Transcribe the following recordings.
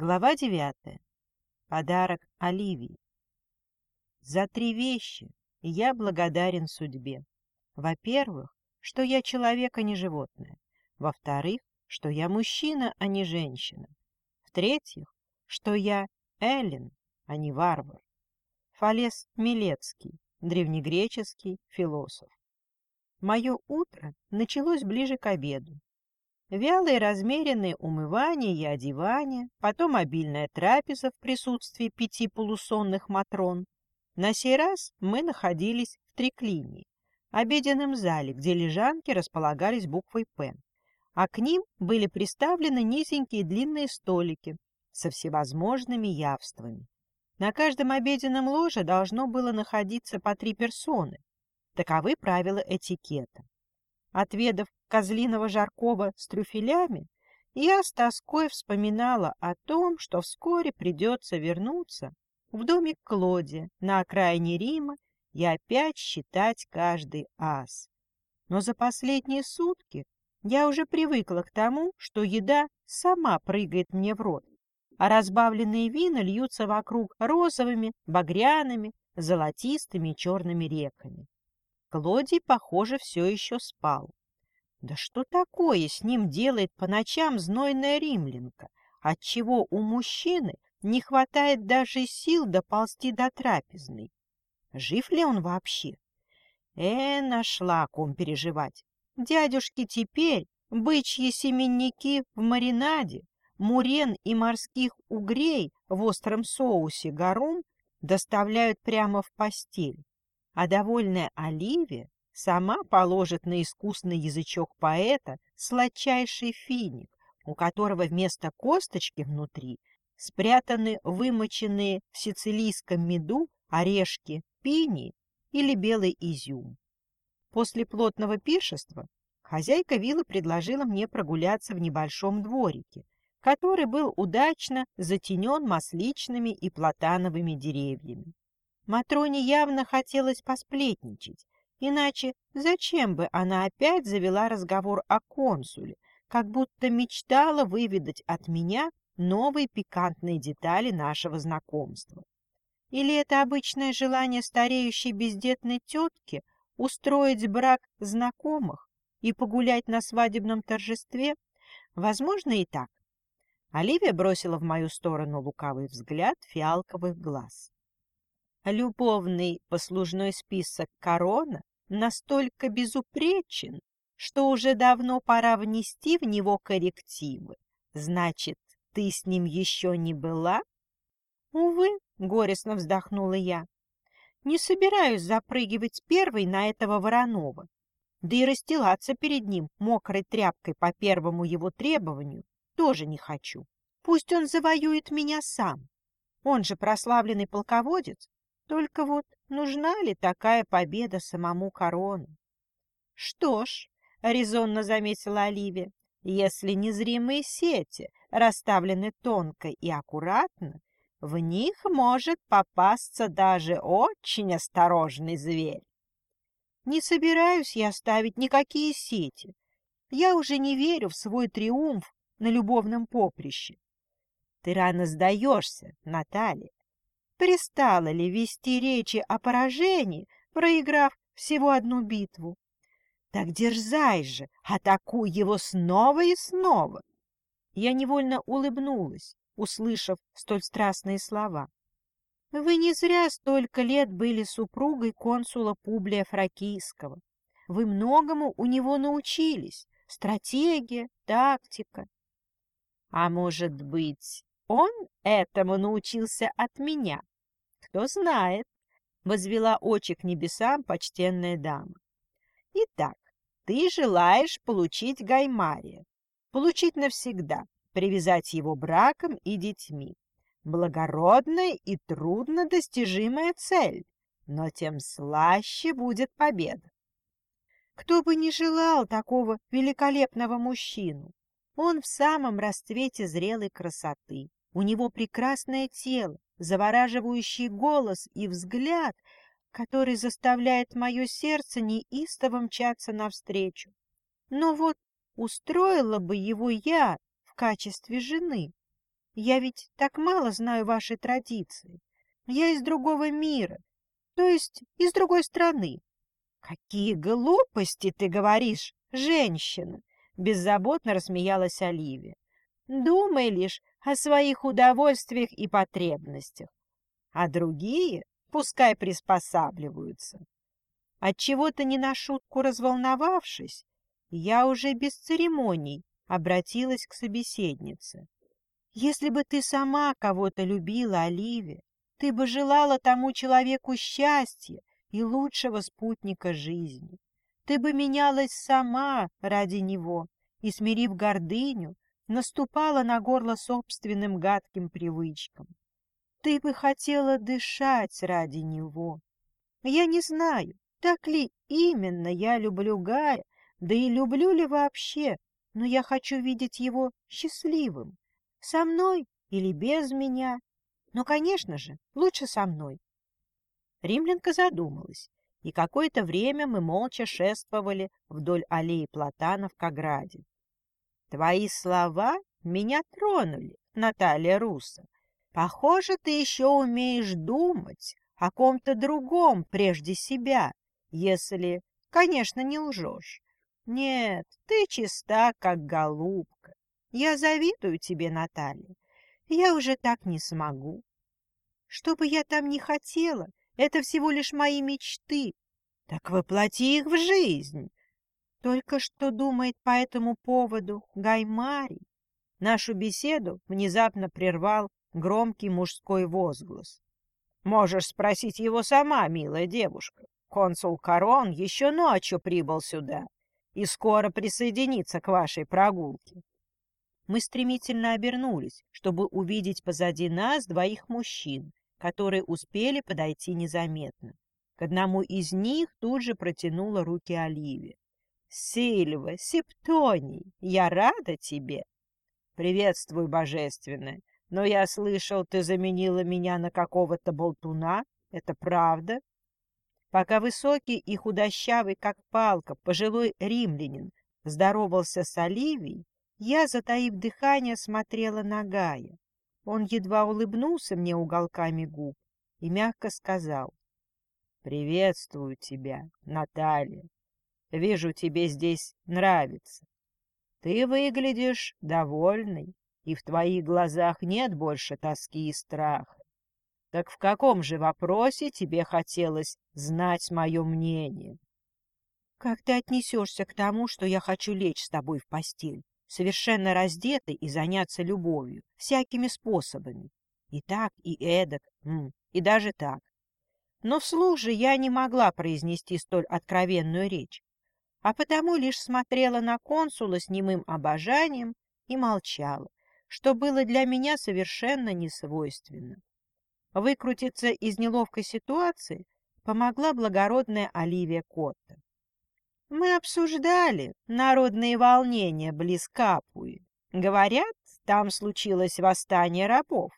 Глава девятая. Подарок Оливии. За три вещи я благодарен судьбе. Во-первых, что я человек, а не животное. Во-вторых, что я мужчина, а не женщина. В-третьих, что я Эллен, а не варвар. Фалес Милецкий, древнегреческий философ. Мое утро началось ближе к обеду. Вялые размеренные умывания и одевания, потом обильная трапеза в присутствии пяти полусонных матрон. На сей раз мы находились в триклинии, обеденном зале, где лежанки располагались буквой «П», а к ним были приставлены низенькие длинные столики со всевозможными явствами. На каждом обеденном ложе должно было находиться по три персоны. Таковы правила этикета. Отведав козлиного жаркого с трюфелями, я с тоской вспоминала о том, что вскоре придется вернуться в домик Клоди на окраине Рима и опять считать каждый ас. Но за последние сутки я уже привыкла к тому, что еда сама прыгает мне в рот, а разбавленные вина льются вокруг розовыми, багряными, золотистыми и черными реками. Клодий, похоже, все еще спал. Да что такое с ним делает по ночам знойная римлянка, отчего у мужчины не хватает даже сил доползти до трапезной? Жив ли он вообще? Э, нашла ком переживать. Дядюшки теперь бычьи семенники в маринаде, мурен и морских угрей в остром соусе гарум доставляют прямо в постель а довольная Оливия сама положит на искусный язычок поэта сладчайший финик, у которого вместо косточки внутри спрятаны вымоченные в сицилийском меду орешки пини или белый изюм. После плотного пиршества хозяйка виллы предложила мне прогуляться в небольшом дворике, который был удачно затенен масличными и платановыми деревьями. Матроне явно хотелось посплетничать, иначе зачем бы она опять завела разговор о консуле, как будто мечтала выведать от меня новые пикантные детали нашего знакомства. Или это обычное желание стареющей бездетной тетки устроить брак знакомых и погулять на свадебном торжестве? Возможно и так. Оливия бросила в мою сторону лукавый взгляд фиалковых глаз. Любовный послужной список корона настолько безупречен, что уже давно пора внести в него коррективы. Значит, ты с ним еще не была? Увы, горестно вздохнула я. Не собираюсь запрыгивать первой на этого Воронова. Да и расстилаться перед ним мокрой тряпкой по первому его требованию тоже не хочу. Пусть он завоюет меня сам. Он же прославленный полководец, только вот нужна ли такая победа самому корону? — Что ж, — резонно заметила Оливия, — если незримые сети расставлены тонко и аккуратно, в них может попасться даже очень осторожный зверь. Не собираюсь я ставить никакие сети. Я уже не верю в свой триумф на любовном поприще. Ты рано сдаешься, Наталья. Пристало ли вести речи о поражении, проиграв всего одну битву? Так дерзай же, атакуй его снова и снова. Я невольно улыбнулась, услышав столь страстные слова. Вы не зря столько лет были супругой консула Публия Фракийского. Вы многому у него научились. Стратегия, тактика. А может быть, он этому научился от меня? Кто знает, — возвела очи к небесам почтенная дама. Итак, ты желаешь получить Гаймария, получить навсегда, привязать его браком и детьми. Благородная и трудно достижимая цель, но тем слаще будет победа. Кто бы не желал такого великолепного мужчину? Он в самом расцвете зрелой красоты. У него прекрасное тело, завораживающий голос и взгляд, который заставляет мое сердце неистово мчаться навстречу. Но вот устроила бы его я в качестве жены. Я ведь так мало знаю ваши традиции. Я из другого мира, то есть из другой страны. Какие глупости ты говоришь, женщина! Беззаботно рассмеялась Оливия. Думай лишь о своих удовольствиях и потребностях, а другие пускай приспосабливаются. Отчего-то не на шутку разволновавшись, я уже без церемоний обратилась к собеседнице. Если бы ты сама кого-то любила, Оливия, ты бы желала тому человеку счастья и лучшего спутника жизни. Ты бы менялась сама ради него и, смирив гордыню, наступала на горло собственным гадким привычкам. Ты бы хотела дышать ради него. Я не знаю, так ли именно я люблю Гая, да и люблю ли вообще, но я хочу видеть его счастливым. Со мной или без меня. Но, конечно же, лучше со мной. Римлянка задумалась, и какое-то время мы молча шествовали вдоль аллеи платанов к ограде. Твои слова меня тронули, Наталья Руса. Похоже, ты еще умеешь думать о ком-то другом прежде себя, если, конечно, не лжешь. Нет, ты чиста, как голубка. Я завидую тебе, Наталья. Я уже так не смогу. Что бы я там ни хотела, это всего лишь мои мечты. Так воплоти их в жизнь. Только что думает по этому поводу Гаймарий. Нашу беседу внезапно прервал громкий мужской возглас. «Можешь спросить его сама, милая девушка. Консул Корон еще ночью прибыл сюда и скоро присоединится к вашей прогулке». Мы стремительно обернулись, чтобы увидеть позади нас двоих мужчин, которые успели подойти незаметно. К одному из них тут же протянула руки Оливия. Сильва, Септоний, я рада тебе. Приветствую, божественная. Но я слышал, ты заменила меня на какого-то болтуна. Это правда? Пока высокий и худощавый, как палка, пожилой римлянин здоровался с Оливией, я, затаив дыхание, смотрела на Гая. Он едва улыбнулся мне уголками губ и мягко сказал. «Приветствую тебя, Наталья. Вижу, тебе здесь нравится. Ты выглядишь довольной, и в твоих глазах нет больше тоски и страха. Так в каком же вопросе тебе хотелось знать мое мнение? Как ты отнесешься к тому, что я хочу лечь с тобой в постель, совершенно раздетой и заняться любовью, всякими способами? И так, и эдак, и даже так. Но вслух же я не могла произнести столь откровенную речь а потому лишь смотрела на консула с немым обожанием и молчала, что было для меня совершенно несвойственно. Выкрутиться из неловкой ситуации помогла благородная Оливия Котта. Мы обсуждали народные волнения близ Капуи. Говорят, там случилось восстание рабов,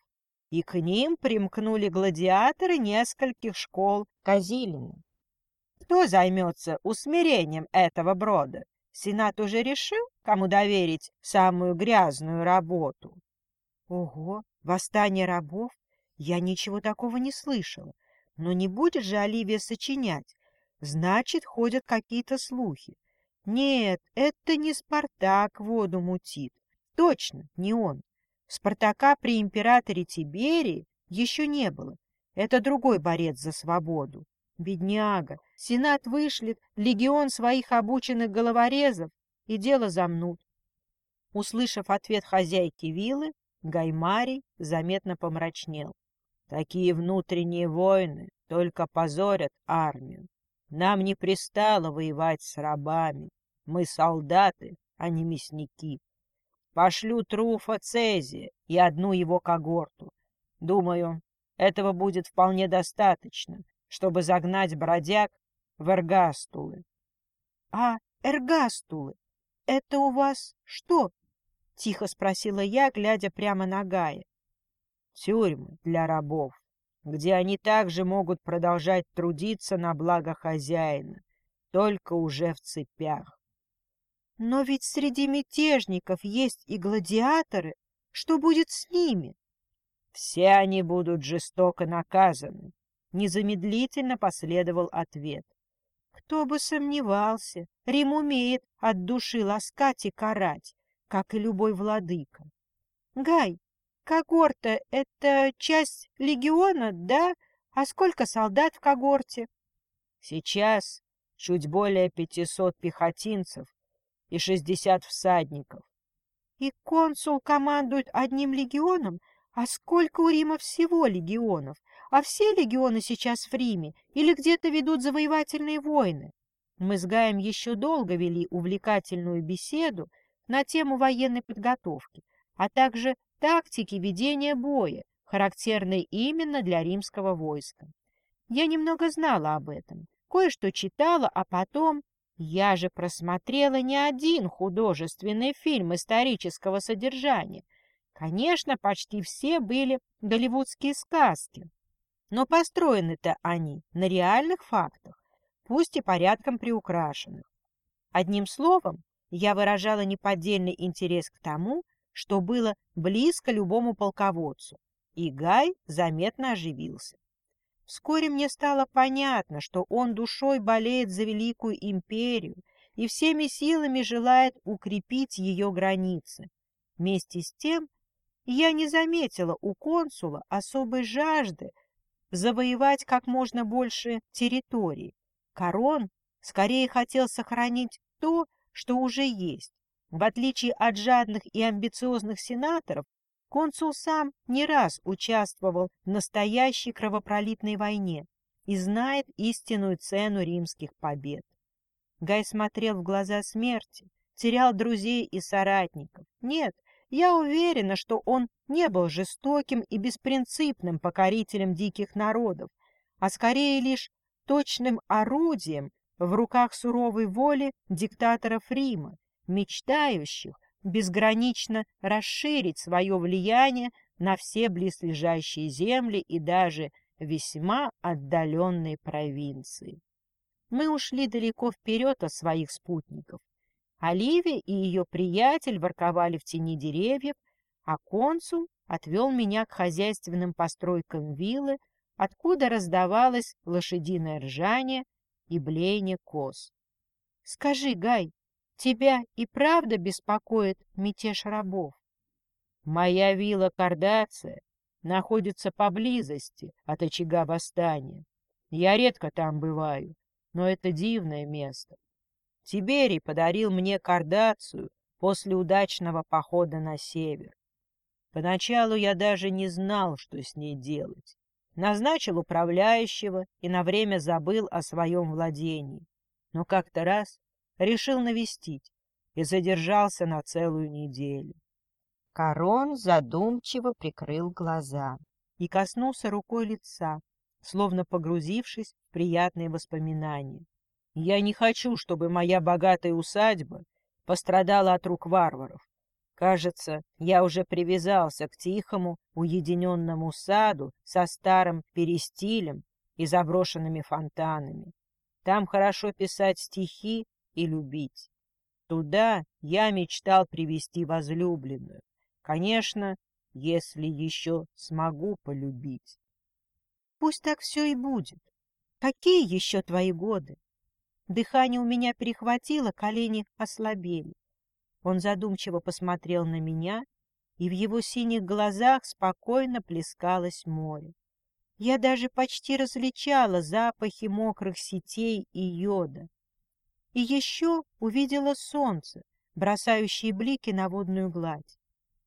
и к ним примкнули гладиаторы нескольких школ Казилина. Кто займется усмирением этого брода? Сенат уже решил, кому доверить самую грязную работу. Ого, восстание рабов? Я ничего такого не слышала. Но не будет же Оливия сочинять. Значит, ходят какие-то слухи. Нет, это не Спартак воду мутит. Точно, не он. Спартака при императоре Тиберии еще не было. Это другой борец за свободу. Бедняга, Сенат вышлет легион своих обученных головорезов, и дело замнут. Услышав ответ хозяйки виллы, Гаймарий заметно помрачнел. Такие внутренние войны только позорят армию. Нам не пристало воевать с рабами. Мы солдаты, а не мясники. Пошлю Труфа Цезия и одну его когорту. Думаю, этого будет вполне достаточно, чтобы загнать бродяг в эргастулы. — А эргастулы — это у вас что? — тихо спросила я, глядя прямо на Гая. — Тюрьмы для рабов, где они также могут продолжать трудиться на благо хозяина, только уже в цепях. — Но ведь среди мятежников есть и гладиаторы, что будет с ними? Все они будут жестоко наказаны. Незамедлительно последовал ответ. Кто бы сомневался, Рим умеет от души ласкать и карать, как и любой владыка. Гай, когорта — это часть легиона, да? А сколько солдат в когорте? Сейчас чуть более пятисот пехотинцев и шестьдесят всадников. И консул командует одним легионом? А сколько у Рима всего легионов? А все легионы сейчас в Риме или где-то ведут завоевательные войны? Мы с Гаем еще долго вели увлекательную беседу на тему военной подготовки, а также тактики ведения боя, характерной именно для римского войска. Я немного знала об этом, кое-что читала, а потом... Я же просмотрела не один художественный фильм исторического содержания. Конечно, почти все были голливудские сказки, но построены-то они на реальных фактах, пусть и порядком приукрашенных. Одним словом, я выражала неподдельный интерес к тому, что было близко любому полководцу, и Гай заметно оживился. Вскоре мне стало понятно, что он душой болеет за великую империю и всеми силами желает укрепить ее границы. Вместе с тем я не заметила у консула особой жажды завоевать как можно больше территорий. Корон скорее хотел сохранить то, что уже есть. В отличие от жадных и амбициозных сенаторов, Консул сам не раз участвовал в настоящей кровопролитной войне и знает истинную цену римских побед. Гай смотрел в глаза смерти, терял друзей и соратников. Нет, я уверена, что он не был жестоким и беспринципным покорителем диких народов, а скорее лишь точным орудием в руках суровой воли диктаторов Рима, мечтающих безгранично расширить свое влияние на все близлежащие земли и даже весьма отдаленные провинции. Мы ушли далеко вперед от своих спутников. Оливия и ее приятель ворковали в тени деревьев, а консул отвел меня к хозяйственным постройкам виллы, откуда раздавалось лошадиное ржание и блеяние коз. — Скажи, Гай, Тебя и правда беспокоит мятеж рабов? Моя вилла Кардация находится поблизости от очага восстания. Я редко там бываю, но это дивное место. Тиберий подарил мне Кардацию после удачного похода на север. Поначалу я даже не знал, что с ней делать. Назначил управляющего и на время забыл о своем владении. Но как-то раз решил навестить и задержался на целую неделю. Корон задумчиво прикрыл глаза и коснулся рукой лица, словно погрузившись в приятные воспоминания. «Я не хочу, чтобы моя богатая усадьба пострадала от рук варваров. Кажется, я уже привязался к тихому, уединенному саду со старым перестилем и заброшенными фонтанами. Там хорошо писать стихи и любить. Туда я мечтал привести возлюбленную. Конечно, если еще смогу полюбить. Пусть так все и будет. Какие еще твои годы? Дыхание у меня перехватило, колени ослабели. Он задумчиво посмотрел на меня, и в его синих глазах спокойно плескалось море. Я даже почти различала запахи мокрых сетей и йода. И еще увидела солнце, бросающее блики на водную гладь.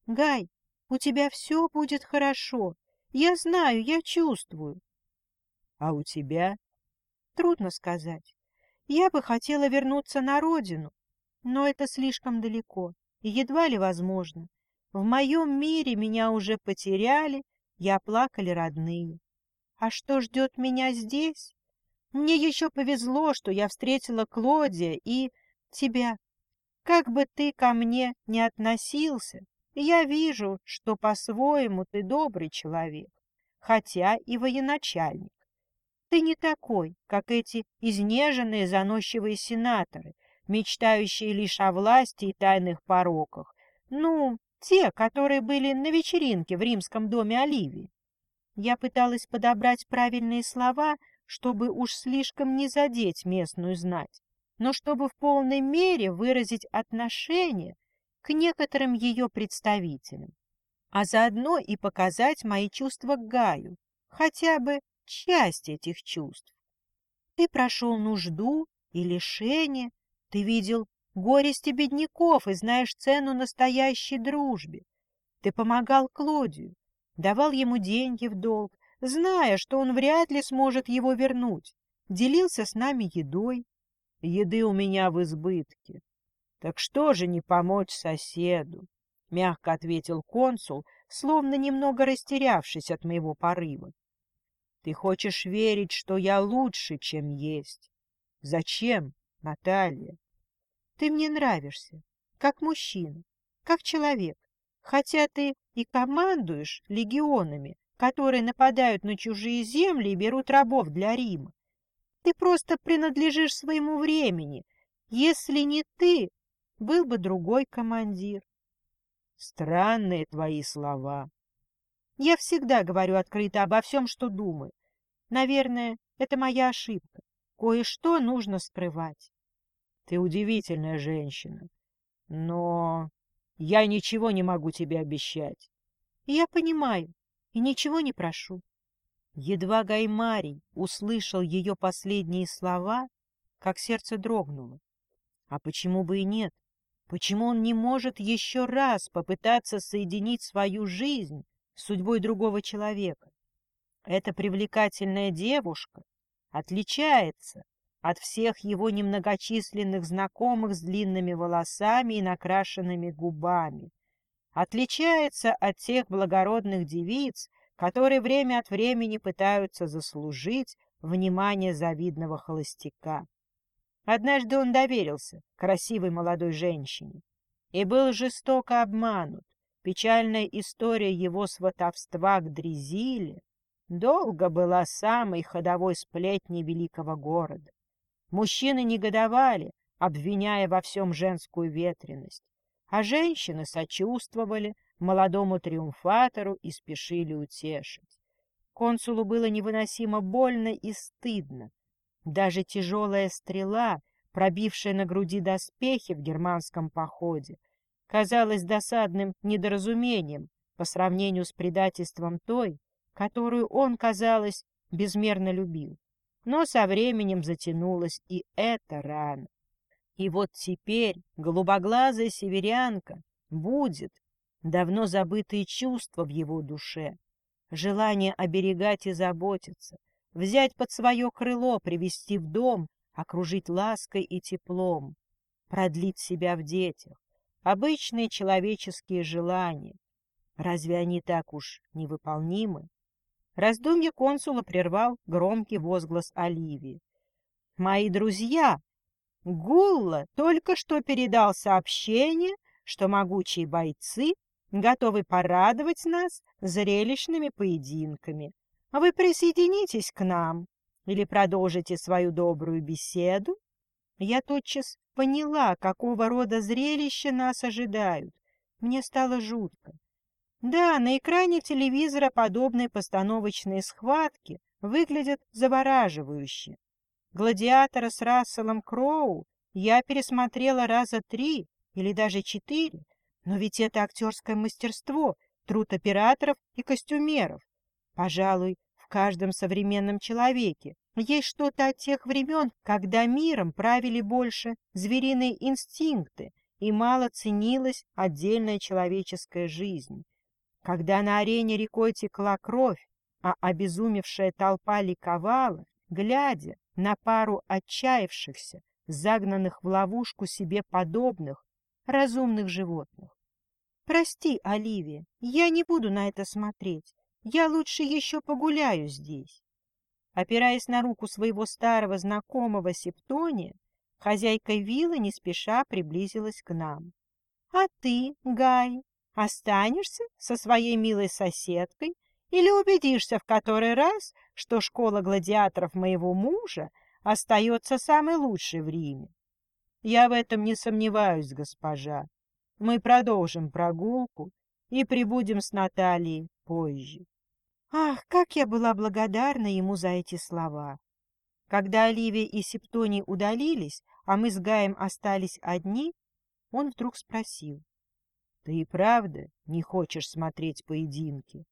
«Гай, у тебя все будет хорошо. Я знаю, я чувствую». «А у тебя?» «Трудно сказать. Я бы хотела вернуться на родину, но это слишком далеко и едва ли возможно. В моем мире меня уже потеряли, я плакали родные. А что ждет меня здесь? Мне еще повезло, что я встретила Клодия и тебя. Как бы ты ко мне не относился, я вижу, что по-своему ты добрый человек, хотя и военачальник. Ты не такой, как эти изнеженные заносчивые сенаторы, мечтающие лишь о власти и тайных пороках. Ну, Те, которые были на вечеринке в римском доме Оливии. Я пыталась подобрать правильные слова, чтобы уж слишком не задеть местную знать, но чтобы в полной мере выразить отношение к некоторым ее представителям, а заодно и показать мои чувства к Гаю, хотя бы часть этих чувств. Ты прошел нужду и лишение, ты видел горести бедняков и знаешь цену настоящей дружбе. Ты помогал Клодию, давал ему деньги в долг, зная, что он вряд ли сможет его вернуть, делился с нами едой. Еды у меня в избытке. Так что же не помочь соседу? — мягко ответил консул, словно немного растерявшись от моего порыва. — Ты хочешь верить, что я лучше, чем есть? Зачем, Наталья? Ты мне нравишься, как мужчина, как человек, хотя ты и командуешь легионами, которые нападают на чужие земли и берут рабов для Рима. Ты просто принадлежишь своему времени. Если не ты, был бы другой командир. Странные твои слова. Я всегда говорю открыто обо всем, что думаю. Наверное, это моя ошибка. Кое-что нужно скрывать. Ты удивительная женщина. Но я ничего не могу тебе обещать. Я понимаю и ничего не прошу. Едва Гаймарий услышал ее последние слова, как сердце дрогнуло. А почему бы и нет? Почему он не может еще раз попытаться соединить свою жизнь судьбой другого человека? Эта привлекательная девушка отличается от всех его немногочисленных знакомых с длинными волосами и накрашенными губами, отличается от тех благородных девиц, которые время от времени пытаются заслужить внимание завидного холостяка. Однажды он доверился красивой молодой женщине и был жестоко обманут. Печальная история его сватовства к Дрезиле долго была самой ходовой сплетней великого города. Мужчины негодовали, обвиняя во всем женскую ветренность, а женщины сочувствовали молодому триумфатору и спешили утешить. Консулу было невыносимо больно и стыдно, даже тяжелая стрела, пробившая на груди доспехи в германском походе, казалась досадным недоразумением по сравнению с предательством той, которую он, казалось, безмерно любил. Но со временем затянулась и эта рана. И вот теперь голубоглазая северянка будет давно забытые чувства в его душе, желание оберегать и заботиться — взять под свое крыло, привести в дом, окружить лаской и теплом, продлить себя в детях. Обычные человеческие желания. Разве они так уж невыполнимы? Раздумье консула прервал громкий возглас Оливии. «Мои друзья, Гулла только что передал сообщение, что могучие бойцы готовы порадовать нас зрелищными поединками. Вы присоединитесь к нам или продолжите свою добрую беседу? Я тотчас поняла, какого рода зрелища нас ожидают. Мне стало жутко. Да, на экране телевизора подобные постановочные схватки выглядят завораживающе. Гладиатора с Расселом Кроу я пересмотрела раза три или даже четыре, но ведь это актерское мастерство, труд операторов и костюмеров. Пожалуй, в каждом современном человеке есть что-то от тех времен, когда миром правили больше звериные инстинкты и мало ценилась отдельная человеческая жизнь. Когда на арене рекой текла кровь, а обезумевшая толпа ликовала, глядя на пару отчаявшихся, загнанных в ловушку себе подобных, разумных животных. «Прости, Оливия, я не буду на это смотреть. Я лучше еще погуляю здесь. Опираясь на руку своего старого знакомого Септония, хозяйка виллы не спеша приблизилась к нам. — А ты, Гай, останешься со своей милой соседкой или убедишься в который раз, что школа гладиаторов моего мужа остается самой лучшей в Риме? — Я в этом не сомневаюсь, госпожа. мы продолжим прогулку и прибудем с Натальей позже. Ах, как я была благодарна ему за эти слова! Когда Оливия и Септоний удалились, а мы с Гаем остались одни, он вдруг спросил. — Ты и правда не хочешь смотреть поединки?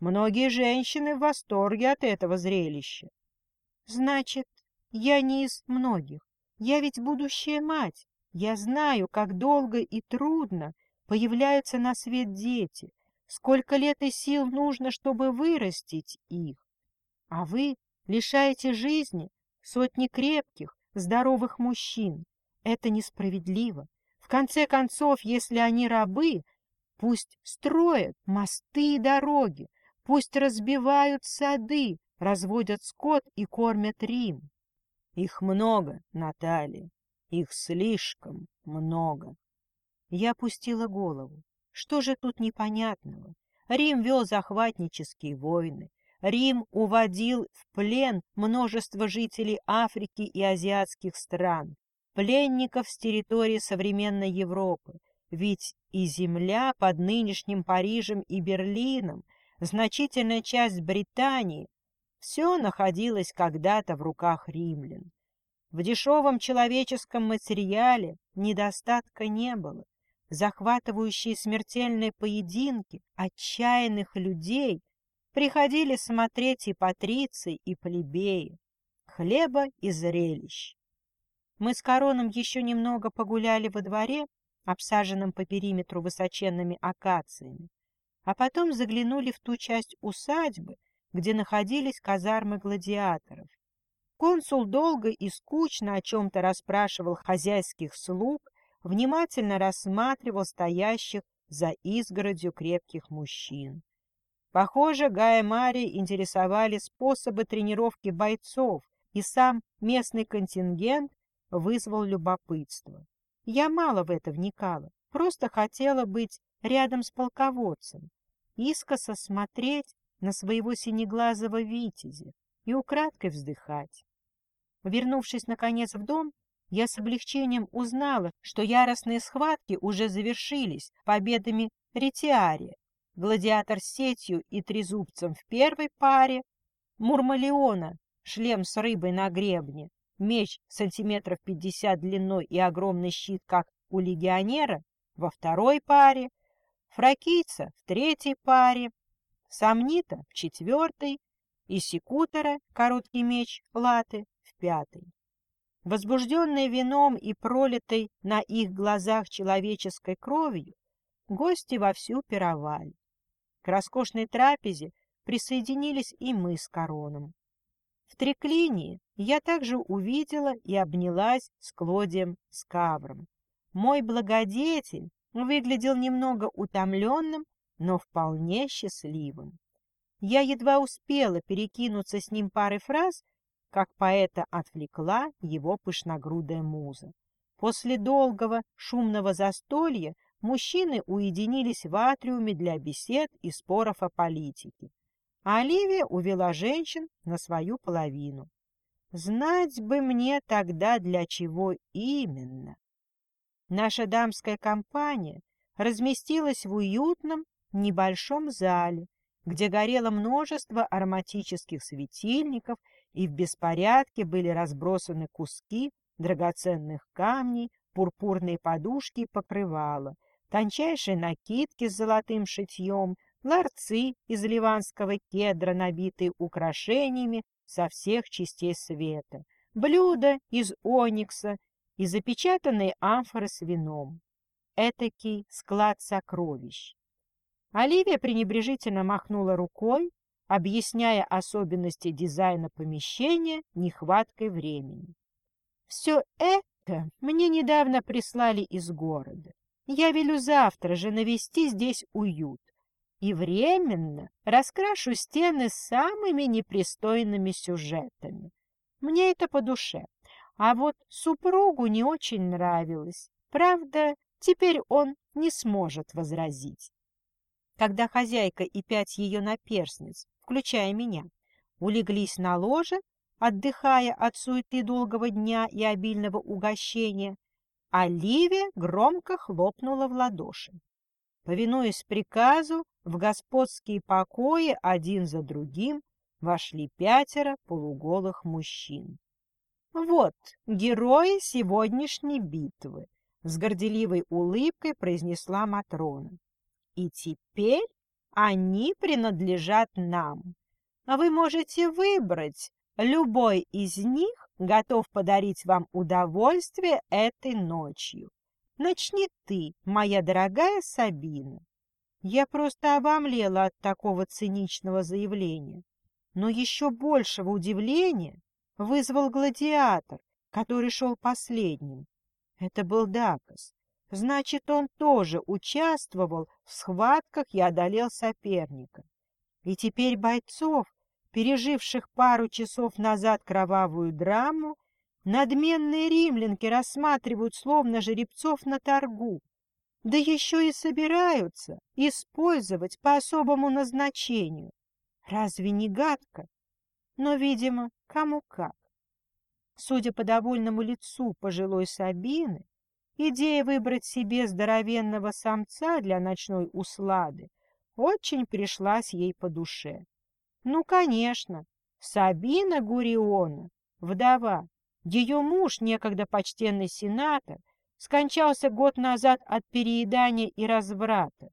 Многие женщины в восторге от этого зрелища. — Значит, я не из многих. Я ведь будущая мать. Я знаю, как долго и трудно появляются на свет дети, сколько лет и сил нужно, чтобы вырастить их. А вы лишаете жизни сотни крепких, здоровых мужчин. Это несправедливо. В конце концов, если они рабы, пусть строят мосты и дороги, пусть разбивают сады, разводят скот и кормят Рим. Их много, Наталья, их слишком много. Я опустила голову. Что же тут непонятного? Рим вел захватнические войны. Рим уводил в плен множество жителей Африки и азиатских стран, пленников с территории современной Европы. Ведь и земля под нынешним Парижем и Берлином, значительная часть Британии, все находилось когда-то в руках римлян. В дешевом человеческом материале недостатка не было. Захватывающие смертельные поединки отчаянных людей приходили смотреть и патриции, и плебеи, хлеба и зрелищ. Мы с Короном еще немного погуляли во дворе, обсаженном по периметру высоченными акациями, а потом заглянули в ту часть усадьбы, где находились казармы гладиаторов. Консул долго и скучно о чем-то расспрашивал хозяйских слуг, внимательно рассматривал стоящих за изгородью крепких мужчин. Похоже, Гая Мари интересовали способы тренировки бойцов, и сам местный контингент вызвал любопытство. Я мало в это вникала, просто хотела быть рядом с полководцем, искоса смотреть на своего синеглазого витязя и украдкой вздыхать. Вернувшись, наконец, в дом, я с облегчением узнала, что яростные схватки уже завершились победами ретиария. Гладиатор с сетью и трезубцем в первой паре, Мурмалеона, шлем с рыбой на гребне, меч сантиметров пятьдесят длиной и огромный щит, как у легионера, во второй паре, фракийца в третьей паре, сомнита в четвертой и секутора, короткий меч, латы, пятой. Возбужденные вином и пролитой на их глазах человеческой кровью, гости вовсю пировали. К роскошной трапезе присоединились и мы с Короном. В треклинии я также увидела и обнялась с Клодием Скавром. Мой благодетель выглядел немного утомленным, но вполне счастливым. Я едва успела перекинуться с ним парой фраз, как поэта отвлекла его пышногрудая муза. После долгого шумного застолья мужчины уединились в атриуме для бесед и споров о политике, а Оливия увела женщин на свою половину. Знать бы мне тогда, для чего именно. Наша дамская компания разместилась в уютном небольшом зале, где горело множество ароматических светильников и в беспорядке были разбросаны куски драгоценных камней, пурпурные подушки и покрывала, тончайшие накидки с золотым шитьем, ларцы из ливанского кедра, набитые украшениями со всех частей света, блюда из оникса и запечатанные амфоры с вином. Этакий склад сокровищ. Оливия пренебрежительно махнула рукой, объясняя особенности дизайна помещения нехваткой времени. Все это мне недавно прислали из города. Я велю завтра же навести здесь уют и временно раскрашу стены самыми непристойными сюжетами. Мне это по душе. А вот супругу не очень нравилось. Правда, теперь он не сможет возразить. Когда хозяйка и пять ее наперсниц включая меня, улеглись на ложе, отдыхая от суеты долгого дня и обильного угощения, Оливия громко хлопнула в ладоши. Повинуясь приказу, в господские покои один за другим вошли пятеро полуголых мужчин. «Вот герои сегодняшней битвы», — с горделивой улыбкой произнесла Матрона. «И теперь они принадлежат нам. Вы можете выбрать, любой из них готов подарить вам удовольствие этой ночью. Начни ты, моя дорогая Сабина. Я просто обомлела от такого циничного заявления. Но еще большего удивления вызвал гладиатор, который шел последним. Это был Дакос. Значит, он тоже участвовал в схватках и одолел соперника. И теперь бойцов, переживших пару часов назад кровавую драму, надменные римлянки рассматривают словно жеребцов на торгу, да еще и собираются использовать по особому назначению. Разве не гадко? Но, видимо, кому как. Судя по довольному лицу пожилой Сабины, идея выбрать себе здоровенного самца для ночной услады очень пришлась ей по душе. Ну, конечно, Сабина Гуриона, вдова, ее муж, некогда почтенный сенатор, скончался год назад от переедания и разврата.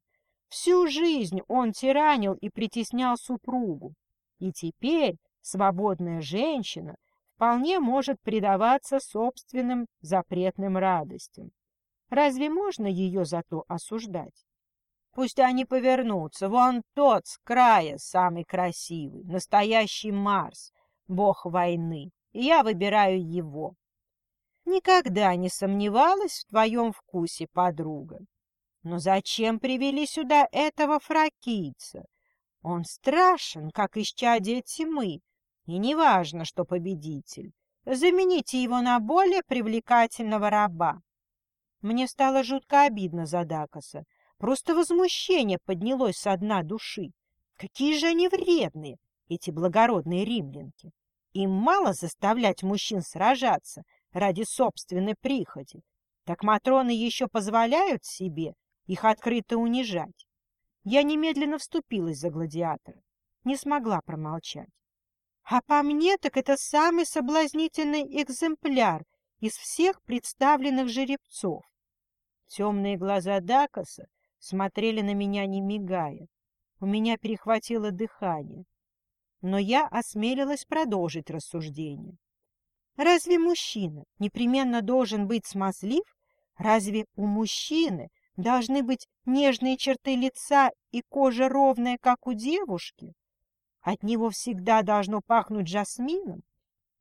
Всю жизнь он тиранил и притеснял супругу. И теперь свободная женщина вполне может предаваться собственным запретным радостям. Разве можно ее за то осуждать? Пусть они повернутся. Вон тот с края самый красивый, настоящий Марс, бог войны. И я выбираю его. Никогда не сомневалась в твоем вкусе, подруга. Но зачем привели сюда этого фракийца? Он страшен, как исчадие тьмы, и неважно, что победитель. Замените его на более привлекательного раба. Мне стало жутко обидно за Дакоса. Просто возмущение поднялось со дна души. Какие же они вредные, эти благородные римлянки. Им мало заставлять мужчин сражаться ради собственной прихоти. Так Матроны еще позволяют себе их открыто унижать. Я немедленно вступилась за гладиатора, не смогла промолчать. А по мне, так это самый соблазнительный экземпляр из всех представленных жеребцов. Темные глаза Дакоса смотрели на меня, не мигая. У меня перехватило дыхание. Но я осмелилась продолжить рассуждение. Разве мужчина непременно должен быть смазлив? Разве у мужчины должны быть нежные черты лица и кожа ровная, как у девушки? От него всегда должно пахнуть жасмином.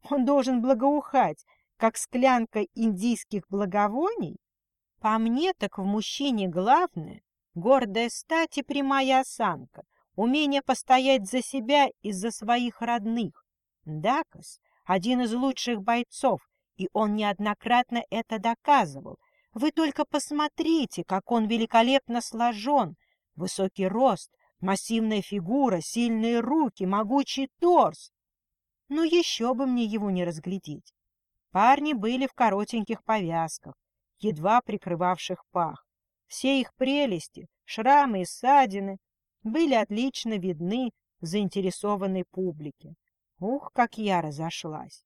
Он должен благоухать, как склянка индийских благовоний. По мне, так в мужчине главное — гордая стать и прямая осанка, умение постоять за себя и за своих родных. Дакос — один из лучших бойцов, и он неоднократно это доказывал. Вы только посмотрите, как он великолепно сложен, высокий рост — Массивная фигура, сильные руки, могучий торс. Ну, еще бы мне его не разглядеть. Парни были в коротеньких повязках, едва прикрывавших пах. Все их прелести, шрамы и ссадины были отлично видны заинтересованной публике. Ух, как я разошлась!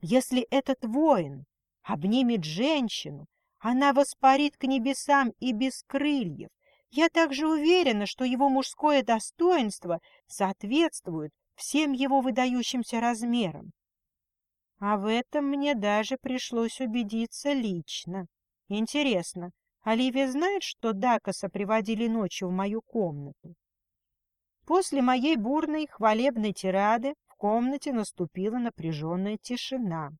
Если этот воин обнимет женщину, она воспарит к небесам и без крыльев, я также уверена, что его мужское достоинство соответствует всем его выдающимся размерам. А в этом мне даже пришлось убедиться лично. Интересно, Оливия знает, что Дакоса приводили ночью в мою комнату? После моей бурной хвалебной тирады в комнате наступила напряженная тишина.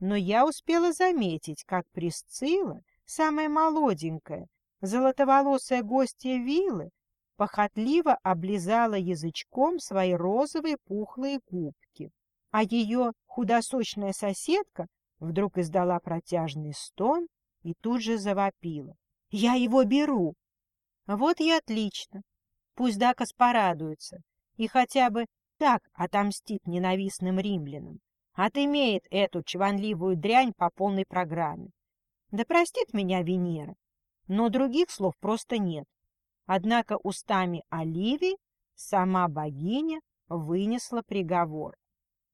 Но я успела заметить, как Присцилла, самая молоденькая, Золотоволосая гостья виллы похотливо облизала язычком свои розовые пухлые губки, а ее худосочная соседка вдруг издала протяжный стон и тут же завопила. «Я его беру!» Вот и отлично. Пусть Дакас порадуется и хотя бы так отомстит ненавистным римлянам, отымеет эту чванливую дрянь по полной программе. Да простит меня Венера, но других слов просто нет. Однако устами Оливии сама богиня вынесла приговор.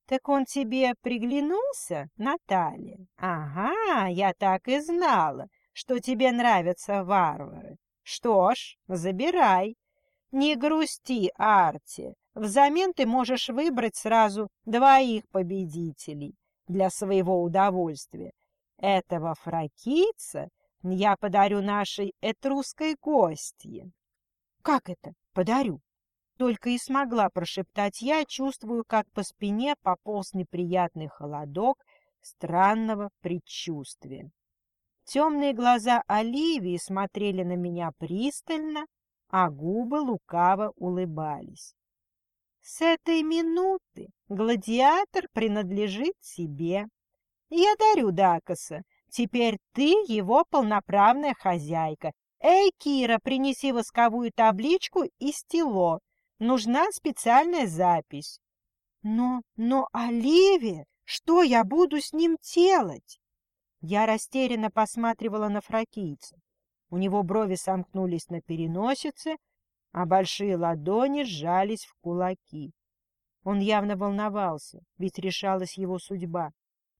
«Так он тебе приглянулся, Наталья? Ага, я так и знала, что тебе нравятся варвары. Что ж, забирай. Не грусти, Арти. Взамен ты можешь выбрать сразу двоих победителей для своего удовольствия. Этого фракийца я подарю нашей этрусской гостье. Как это? Подарю? Только и смогла прошептать я, чувствую, как по спине пополз неприятный холодок странного предчувствия. Темные глаза Оливии смотрели на меня пристально, а губы лукаво улыбались. С этой минуты гладиатор принадлежит тебе. Я дарю Дакоса. Теперь ты его полноправная хозяйка. Эй, Кира, принеси восковую табличку и стело. Нужна специальная запись. Но, но, Оливия, что я буду с ним делать? Я растерянно посматривала на фракийца. У него брови сомкнулись на переносице, а большие ладони сжались в кулаки. Он явно волновался, ведь решалась его судьба.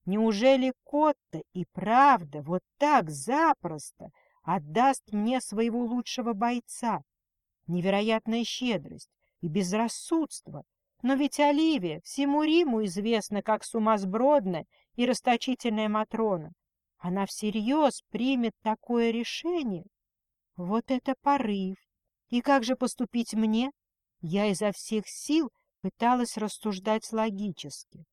Неужели Котта и правда вот так запросто отдаст мне своего лучшего бойца? Невероятная щедрость, и безрассудство. Но ведь Оливия всему Риму известна как сумасбродная и расточительная Матрона. Она всерьез примет такое решение? Вот это порыв! И как же поступить мне? Я изо всех сил пыталась рассуждать логически.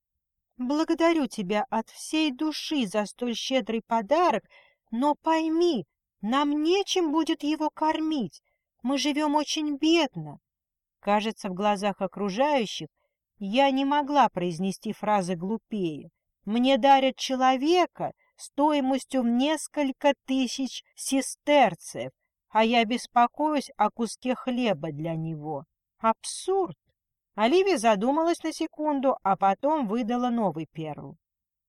Благодарю тебя от всей души за столь щедрый подарок, но пойми, нам нечем будет его кормить. Мы живем очень бедно. Кажется, в глазах окружающих я не могла произнести фразы глупее. Мне дарят человека стоимостью в несколько тысяч сестерцев, а я беспокоюсь о куске хлеба для него. Абсурд! Оливия задумалась на секунду, а потом выдала новый перл.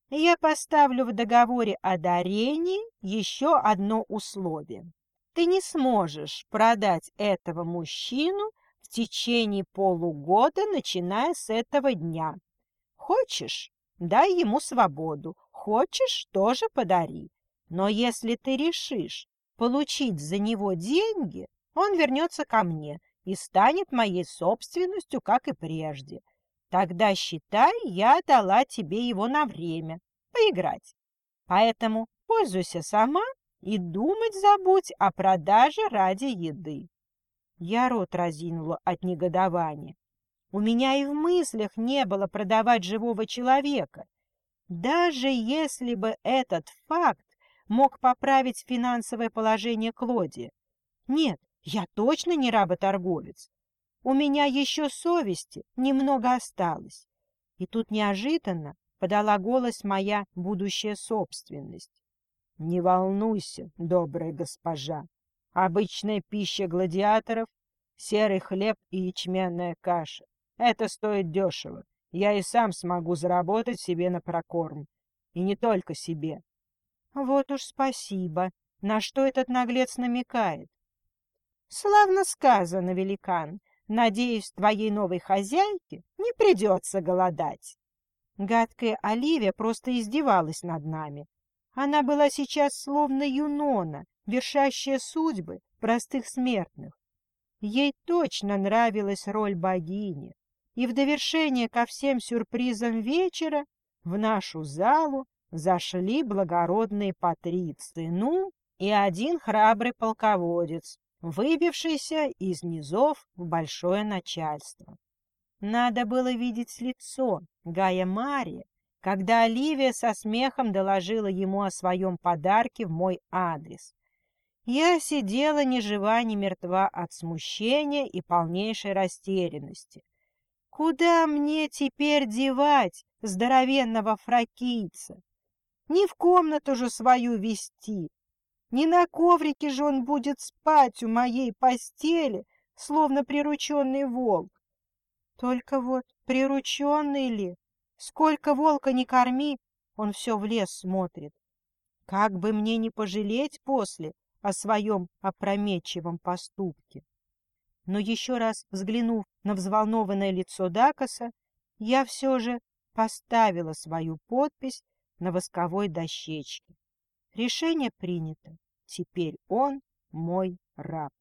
Я поставлю в договоре о дарении еще одно условие. Ты не сможешь продать этого мужчину в течение полугода, начиная с этого дня. Хочешь, дай ему свободу, хочешь, тоже подари. Но если ты решишь получить за него деньги, он вернется ко мне и станет моей собственностью, как и прежде. Тогда, считай, я дала тебе его на время, поиграть. Поэтому пользуйся сама и думать забудь о продаже ради еды. Я рот разинула от негодования. У меня и в мыслях не было продавать живого человека. Даже если бы этот факт мог поправить финансовое положение Клоди. Нет, я точно не работорговец. У меня еще совести немного осталось. И тут неожиданно подала голос моя будущая собственность. — Не волнуйся, добрая госпожа, Обычная пища гладиаторов — серый хлеб и ячменная каша. Это стоит дешево. Я и сам смогу заработать себе на прокорм. И не только себе. Вот уж спасибо. На что этот наглец намекает? Славно сказано, великан. Надеюсь, твоей новой хозяйке не придется голодать. Гадкая Оливия просто издевалась над нами. Она была сейчас словно Юнона, вершащая судьбы простых смертных. Ей точно нравилась роль богини, и в довершение ко всем сюрпризам вечера в нашу залу зашли благородные патриции, ну и один храбрый полководец, выбившийся из низов в большое начальство. Надо было видеть лицо Гая Мария, когда Оливия со смехом доложила ему о своем подарке в мой адрес. Я сидела ни жива, ни мертва от смущения и полнейшей растерянности. Куда мне теперь девать здоровенного фракийца? Не в комнату же свою вести, не на коврике же он будет спать у моей постели, словно прирученный волк. Только вот прирученный ли? Сколько волка не корми, он все в лес смотрит. Как бы мне не пожалеть после о своем опрометчивом поступке. Но еще раз взглянув на взволнованное лицо Дакоса, я все же поставила свою подпись на восковой дощечке. Решение принято. Теперь он мой раб.